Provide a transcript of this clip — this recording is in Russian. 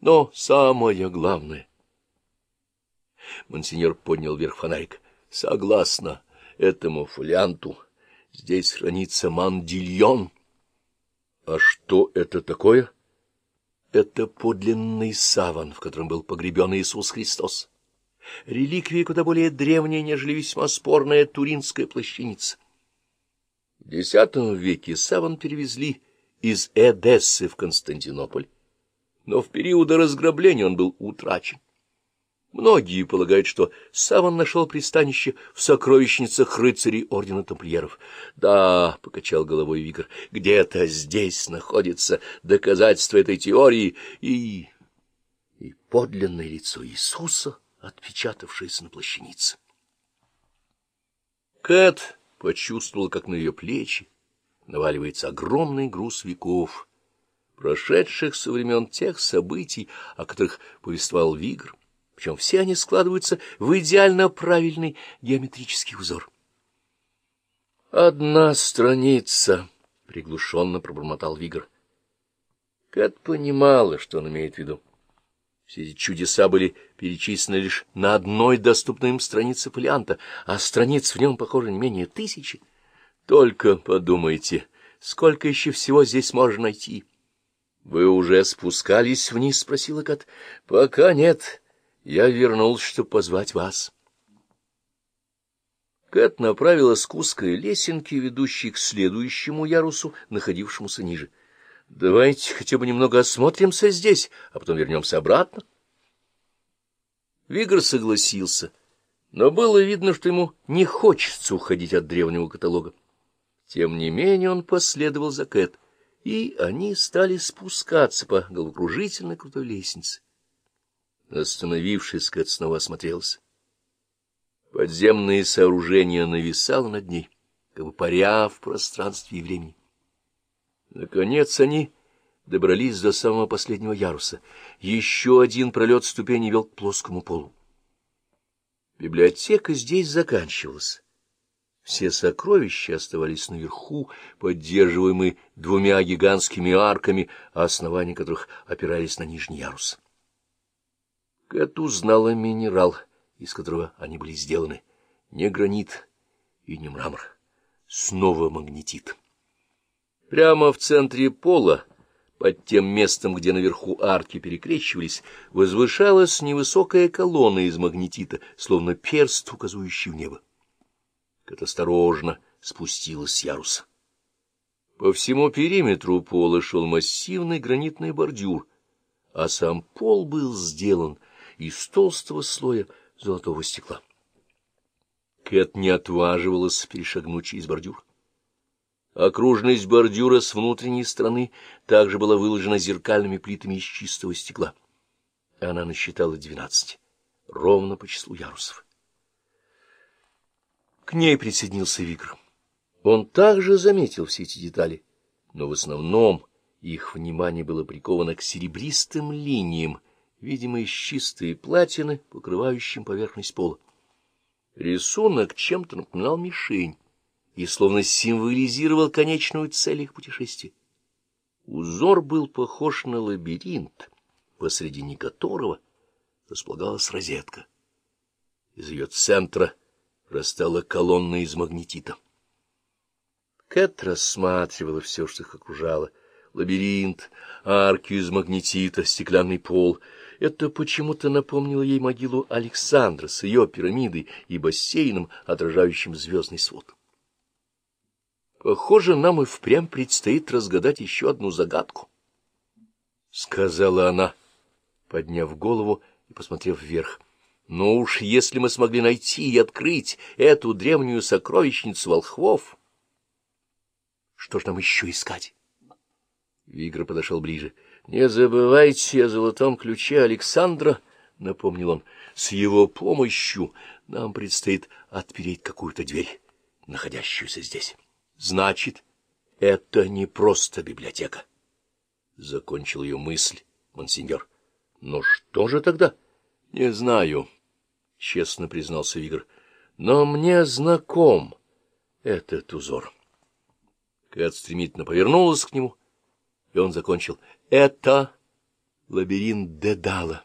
Но самое главное... Монсеньор поднял вверх фонарик. Согласно этому фолианту, здесь хранится мандильон. А что это такое? Это подлинный саван, в котором был погребен Иисус Христос. Реликвия куда более древняя, нежели весьма спорная туринская плащаница. В X веке саван перевезли из Эдессы в Константинополь, но в периоды разграбления он был утрачен. Многие полагают, что Саван нашел пристанище в сокровищницах рыцарей ордена тамплиеров. Да, — покачал головой Вигр, — где-то здесь находится доказательство этой теории и... и подлинное лицо Иисуса, отпечатавшееся на плащанице. Кэт почувствовал, как на ее плечи наваливается огромный груз веков, прошедших со времен тех событий, о которых повествовал Вигр причем все они складываются в идеально правильный геометрический узор. «Одна страница», — приглушенно пробормотал Вигр. Кэт понимала, что он имеет в виду. Все эти чудеса были перечислены лишь на одной доступной им странице фолианта, а страниц в нем, похоже, не менее тысячи. Только подумайте, сколько еще всего здесь можно найти. — Вы уже спускались вниз? — спросила Кат. — Пока нет. Я вернулся, чтобы позвать вас. Кэт направилась к узкой лесенке, ведущей к следующему ярусу, находившемуся ниже. — Давайте хотя бы немного осмотримся здесь, а потом вернемся обратно. Вигр согласился, но было видно, что ему не хочется уходить от древнего каталога. Тем не менее он последовал за Кэт, и они стали спускаться по головокружительной крутой лестнице. Остановившись, Кэт снова осмотрелся. Подземное сооружение нависало над ней, как бы паря в пространстве и времени. Наконец они добрались до самого последнего яруса. Еще один пролет ступени вел к плоскому полу. Библиотека здесь заканчивалась. Все сокровища оставались наверху, поддерживаемые двумя гигантскими арками, основания которых опирались на нижний ярус. Кэт узнала минерал, из которого они были сделаны. Не гранит и не мрамор. Снова магнетит. Прямо в центре пола, под тем местом, где наверху арки перекрещивались, возвышалась невысокая колонна из магнетита, словно перст, указывающий в небо. Кэт осторожно спустилась с яруса. По всему периметру пола шел массивный гранитный бордюр, а сам пол был сделан — из толстого слоя золотого стекла. Кэт не отваживалась перешагнуть через бордюр. Окружность бордюра с внутренней стороны также была выложена зеркальными плитами из чистого стекла. Она насчитала двенадцать, ровно по числу ярусов. К ней присоединился Вигр. Он также заметил все эти детали, но в основном их внимание было приковано к серебристым линиям, видимо, из чистой платины, покрывающим поверхность пола. Рисунок чем-то напоминал мишень и словно символизировал конечную цель их путешествия. Узор был похож на лабиринт, посредине которого располагалась розетка. Из ее центра растала колонна из магнетита. Кэт рассматривала все, что их окружало. Лабиринт, арки из магнетита, стеклянный пол — это почему-то напомнило ей могилу Александра с ее пирамидой и бассейном, отражающим звездный свод. Похоже, нам и впрямь предстоит разгадать еще одну загадку, — сказала она, подняв голову и посмотрев вверх. Но «Ну уж если мы смогли найти и открыть эту древнюю сокровищницу волхвов, что ж нам еще искать? Вигр подошел ближе. — Не забывайте о золотом ключе Александра, — напомнил он. — С его помощью нам предстоит отпереть какую-то дверь, находящуюся здесь. — Значит, это не просто библиотека. Закончил ее мысль монсеньор. — Но что же тогда? — Не знаю, — честно признался Вигр. — Но мне знаком этот узор. Кэт стремительно повернулась к нему, и он закончил — это лабиринт Дедала.